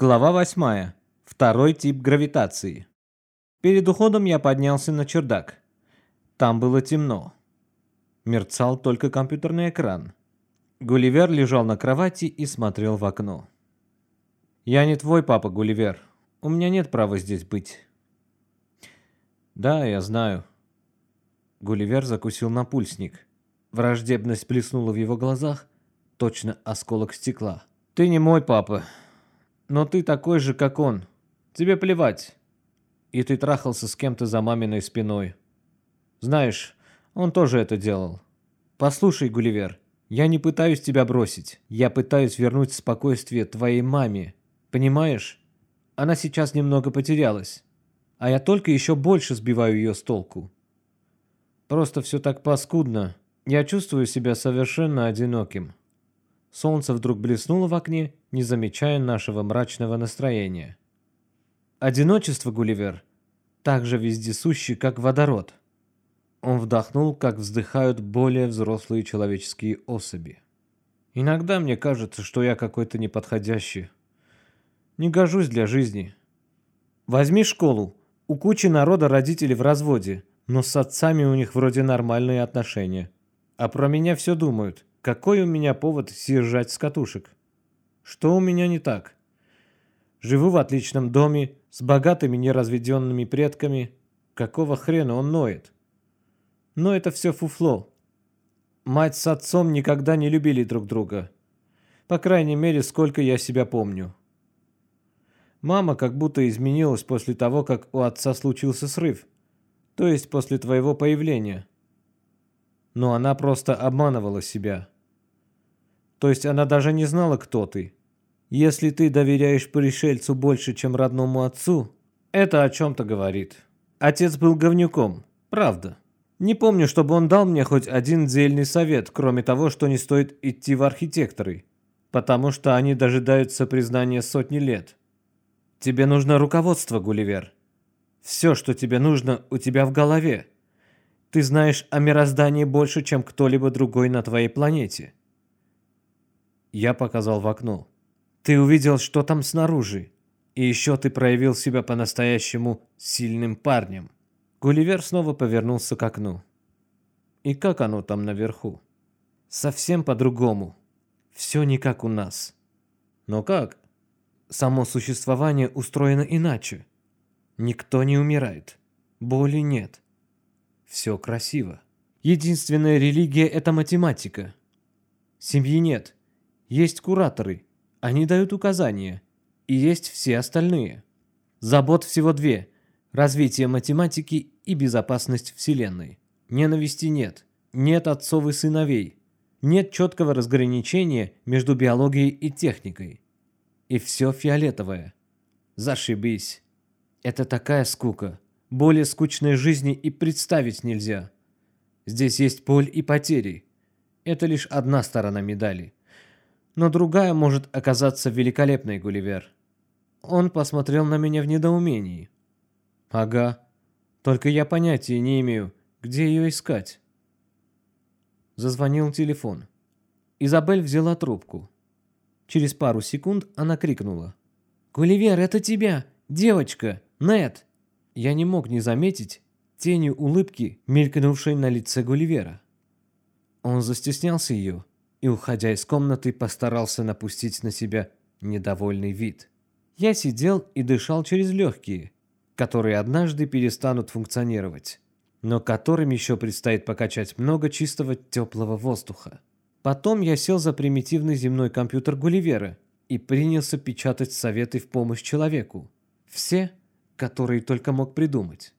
Глава 8. Второй тип гравитации. Перед уходом я поднялся на чердак. Там было темно. Мерцал только компьютерный экран. Гулливер лежал на кровати и смотрел в окно. «Я не твой папа, Гулливер. У меня нет права здесь быть». «Да, я знаю». Гулливер закусил напульсник. Враждебность плеснула в его глазах, точно осколок стекла. «Ты не мой папа, но ты такой же, как он. Тебе плевать. И ты трахался с кем-то за маминой спиной. Знаешь, он тоже это делал. Послушай, Гулливер, я не пытаюсь тебя бросить. Я пытаюсь вернуть спокойствие твоей маме. Понимаешь? Она сейчас немного потерялась. А я только еще больше сбиваю ее с толку. Просто все так паскудно. Я чувствую себя совершенно одиноким. Солнце вдруг блеснуло в окне, не замечая нашего мрачного настроения. Одиночество, Гулливер, так же вездесущий, как водород. Он вдохнул, как вздыхают более взрослые человеческие особи. Иногда мне кажется, что я какой-то неподходящий. Не гожусь для жизни. Возьми школу. У кучи народа родители в разводе, но с отцами у них вроде нормальные отношения. А про меня все думают – какой у меня повод съезжать с катушек? Что у меня не так? Живу в отличном доме, с богатыми неразведенными предками. Какого хрена он ноет? Но это все фуфло. Мать с отцом никогда не любили друг друга. По крайней мере, сколько я себя помню. Мама как будто изменилась после того, как у отца случился срыв. То есть после твоего появления но она просто обманывала себя. То есть она даже не знала, кто ты. Если ты доверяешь пришельцу больше, чем родному отцу, это о чем-то говорит. Отец был говнюком, правда. Не помню, чтобы он дал мне хоть один дельный совет, кроме того, что не стоит идти в архитекторы, потому что они дожидаются признания сотни лет. Тебе нужно руководство, Гулливер. Все, что тебе нужно, у тебя в голове. Ты знаешь о мироздании больше, чем кто-либо другой на твоей планете. Я показал в окно. Ты увидел, что там снаружи. И еще ты проявил себя по-настоящему сильным парнем. Гулливер снова повернулся к окну. И как оно там наверху? Совсем по-другому. Все не как у нас. Но как? Само существование устроено иначе. Никто не умирает. Боли нет. Все красиво. Единственная религия – это математика. Семьи нет. Есть кураторы. Они дают указания. И есть все остальные. Забот всего две – развитие математики и безопасность Вселенной. Ненависти нет. Нет отцов и сыновей. Нет четкого разграничения между биологией и техникой. И все фиолетовое. Зашибись. Это такая скука. Более скучной жизни и представить нельзя. Здесь есть боль и потери. Это лишь одна сторона медали. Но другая может оказаться великолепной, Гулливер. Он посмотрел на меня в недоумении. Ага. Только я понятия не имею, где ее искать. Зазвонил телефон. Изабель взяла трубку. Через пару секунд она крикнула. «Гулливер, это тебя! Девочка! Нет!» я не мог не заметить тенью улыбки, мелькнувшей на лице Гулливера. Он застеснялся ее и, уходя из комнаты, постарался напустить на себя недовольный вид. Я сидел и дышал через легкие, которые однажды перестанут функционировать, но которым еще предстоит покачать много чистого теплого воздуха. Потом я сел за примитивный земной компьютер Гулливера и принялся печатать советы в помощь человеку. Все которые только мог придумать.